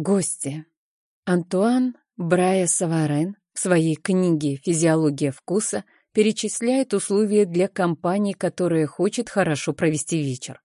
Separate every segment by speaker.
Speaker 1: Гости. Антуан Брая Саварен в своей книге «Физиология вкуса» перечисляет условия для компании, которая хочет хорошо провести вечер.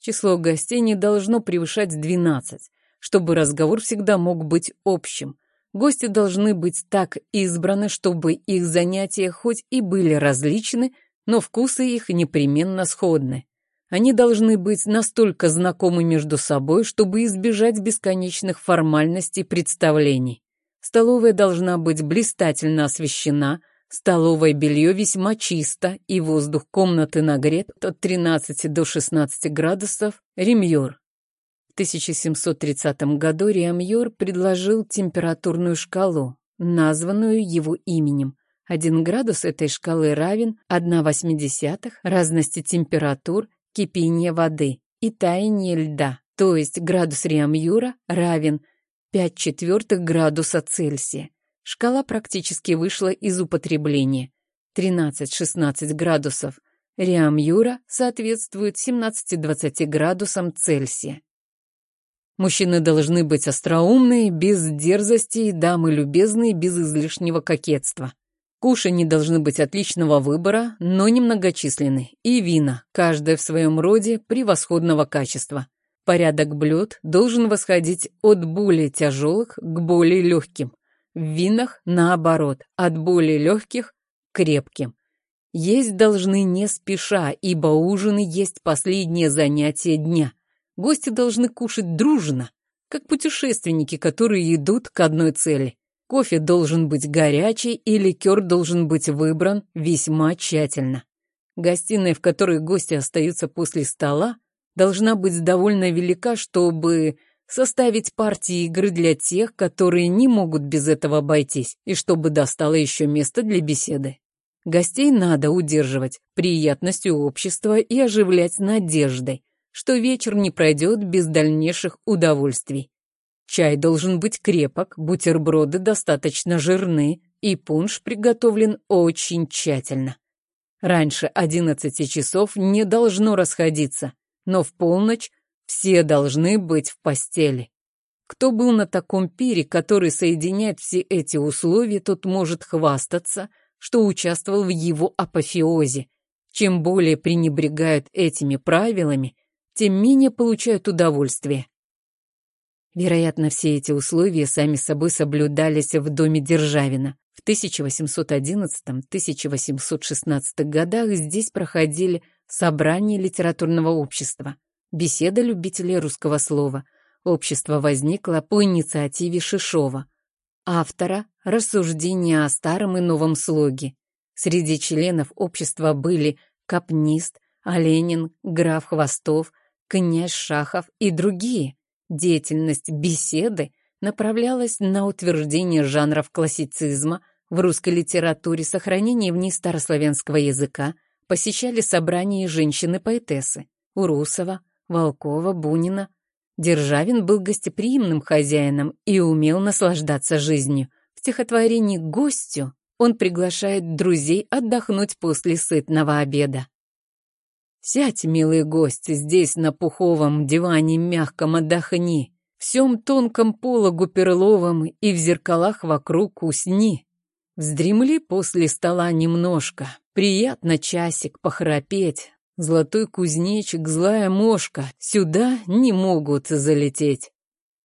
Speaker 1: Число гостей не должно превышать 12, чтобы разговор всегда мог быть общим. Гости должны быть так избраны, чтобы их занятия хоть и были различны, но вкусы их непременно сходны. Они должны быть настолько знакомы между собой, чтобы избежать бесконечных формальностей представлений. Столовая должна быть блистательно освещена, столовое белье весьма чисто и воздух комнаты нагрет от 13 до 16 градусов ремьор. В 1730 году Риамьор предложил температурную шкалу, названную его именем. Один градус этой шкалы равен 1,8 разности температур кипения воды и таяние льда, то есть градус Риамьюра равен 5 четвертых градуса Цельсия. Шкала практически вышла из употребления. 13-16 градусов Риамьюра соответствует 17-20 градусам Цельсия. Мужчины должны быть остроумные, без дерзости, дамы любезные, без излишнего кокетства. Кушани должны быть отличного выбора, но немногочисленны, и вина, каждое в своем роде превосходного качества. Порядок блюд должен восходить от более тяжелых к более легким. В винах, наоборот, от более легких к крепким. Есть должны не спеша, ибо ужины есть последнее занятие дня. Гости должны кушать дружно, как путешественники, которые идут к одной цели. Кофе должен быть горячий и ликер должен быть выбран весьма тщательно. Гостиная, в которой гости остаются после стола, должна быть довольно велика, чтобы составить партии игры для тех, которые не могут без этого обойтись, и чтобы достало еще место для беседы. Гостей надо удерживать приятностью общества и оживлять надеждой, что вечер не пройдет без дальнейших удовольствий. Чай должен быть крепок, бутерброды достаточно жирны, и пунш приготовлен очень тщательно. Раньше одиннадцати часов не должно расходиться, но в полночь все должны быть в постели. Кто был на таком пире, который соединяет все эти условия, тот может хвастаться, что участвовал в его апофеозе. Чем более пренебрегают этими правилами, тем менее получают удовольствие. Вероятно, все эти условия сами собой соблюдались в доме Державина. В 1811-1816 годах здесь проходили собрания литературного общества, беседа любителей русского слова. Общество возникло по инициативе Шишова, автора рассуждения о старом и новом слоге. Среди членов общества были Капнист, Оленин, граф Хвостов, князь Шахов и другие. Деятельность беседы направлялась на утверждение жанров классицизма в русской литературе, сохранение в ней старославянского языка, посещали собрания женщины-поэтессы Урусова, Волкова, Бунина. Державин был гостеприимным хозяином и умел наслаждаться жизнью. В стихотворении «Гостю» он приглашает друзей отдохнуть после сытного обеда. Сядь, милый гость, здесь на пуховом диване мягком отдохни, всем тонком пологу перловом и в зеркалах вокруг усни. Вздремли после стола немножко, приятно часик похрапеть. Золотой кузнечик, злая мошка, сюда не могут залететь.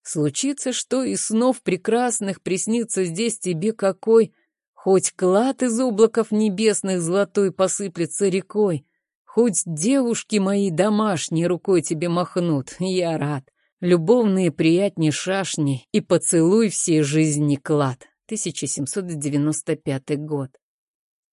Speaker 1: Случится, что и снов прекрасных приснится здесь тебе какой, хоть клад из облаков небесных золотой посыплется рекой, Хоть девушки мои домашние рукой тебе махнут, я рад. Любовные приятней шашни и поцелуй всей жизни клад. 1795 год.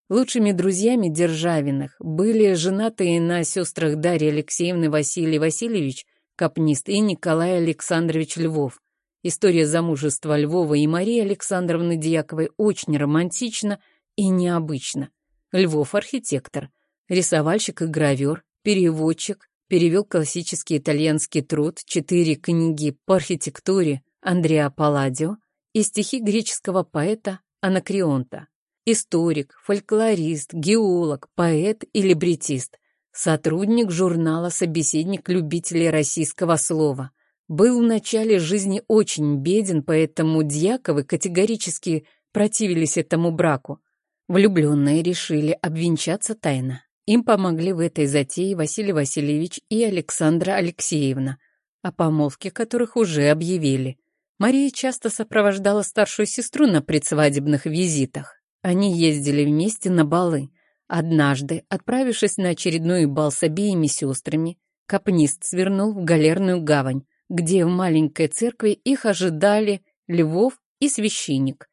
Speaker 1: Лучшими друзьями Державиных были женатые на сестрах Дарьи Алексеевны Василий Васильевич, капнист, и Николай Александрович Львов. История замужества Львова и Марии Александровны Дьяковой очень романтична и необычна. Львов – архитектор – рисовальщик и гравер, переводчик, перевел классический итальянский труд, четыре книги по архитектуре Андреа Палладио и стихи греческого поэта Анакреонта. Историк, фольклорист, геолог, поэт и либретист. Сотрудник журнала «Собеседник любителей российского слова». был в начале жизни очень беден, поэтому Дьяковы категорически противились этому браку. Влюбленные решили обвенчаться тайно. Им помогли в этой затее Василий Васильевич и Александра Алексеевна, о помолвке которых уже объявили. Мария часто сопровождала старшую сестру на предсвадебных визитах. Они ездили вместе на балы. Однажды, отправившись на очередной бал с обеими сестрами, капнист свернул в галерную гавань, где в маленькой церкви их ожидали Львов и священник.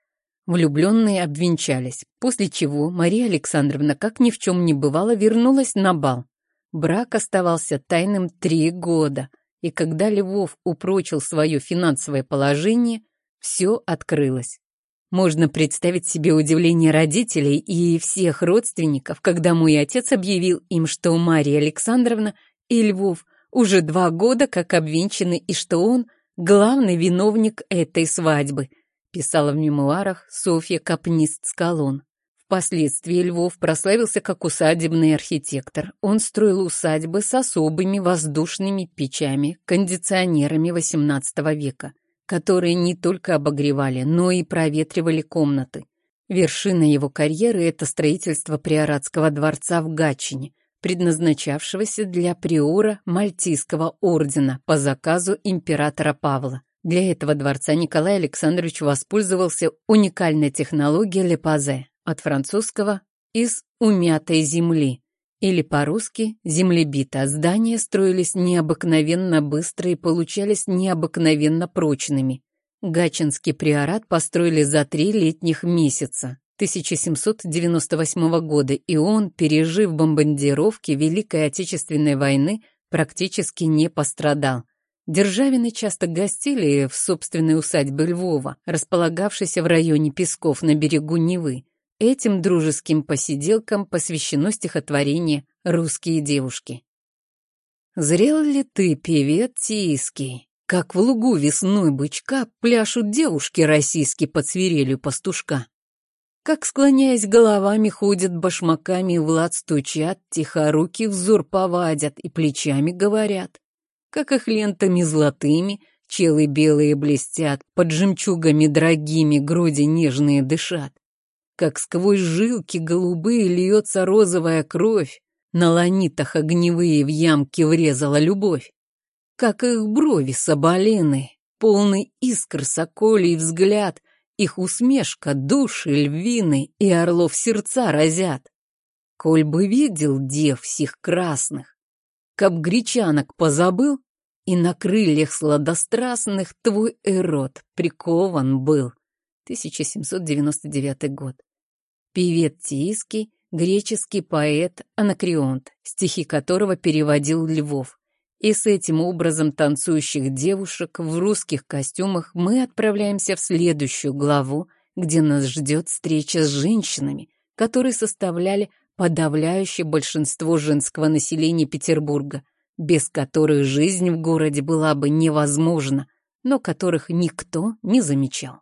Speaker 1: Влюбленные обвенчались, после чего Мария Александровна, как ни в чем не бывало, вернулась на бал. Брак оставался тайным три года, и когда Львов упрочил свое финансовое положение, все открылось. Можно представить себе удивление родителей и всех родственников, когда мой отец объявил им, что Мария Александровна и Львов уже два года как обвенчаны и что он главный виновник этой свадьбы, писала в мемуарах Софья Капнист-Скалон. Впоследствии Львов прославился как усадебный архитектор. Он строил усадьбы с особыми воздушными печами, кондиционерами XVIII века, которые не только обогревали, но и проветривали комнаты. Вершина его карьеры – это строительство Приоратского дворца в Гатчине, предназначавшегося для приора Мальтийского ордена по заказу императора Павла. Для этого дворца Николай Александрович воспользовался уникальной технологией Лепазе от французского «из умятой земли» или по-русски «землебита». Здания строились необыкновенно быстро и получались необыкновенно прочными. Гачинский приорат построили за три летних месяца. 1798 года, и он, пережив бомбардировки Великой Отечественной войны, практически не пострадал. Державины часто гостили в собственной усадьбе Львова, располагавшейся в районе Песков на берегу Невы. Этим дружеским посиделкам посвящено стихотворение «Русские девушки». Зрел ли ты, певец тииский, как в лугу весной бычка пляшут девушки российские под свирелью пастушка? Как, склоняясь головами, ходят башмаками, Влад стучат, тихо руки взор повадят и плечами говорят как их лентами золотыми, челы белые блестят, под жемчугами дорогими груди нежные дышат. Как сквозь жилки голубые льется розовая кровь, на ланитах огневые в ямке врезала любовь. Как их брови соболины, полный искр соколий взгляд, их усмешка души львины и орлов сердца разят. Коль бы видел дев всех красных, Каб гречанок позабыл, и на крыльях сладострастных твой эрот прикован был. 1799 год. Певец Тииский, греческий поэт Анакреонт, стихи которого переводил Львов. И с этим образом танцующих девушек в русских костюмах мы отправляемся в следующую главу, где нас ждет встреча с женщинами, которые составляли подавляющее большинство женского населения Петербурга, без которых жизнь в городе была бы невозможна, но которых никто не замечал.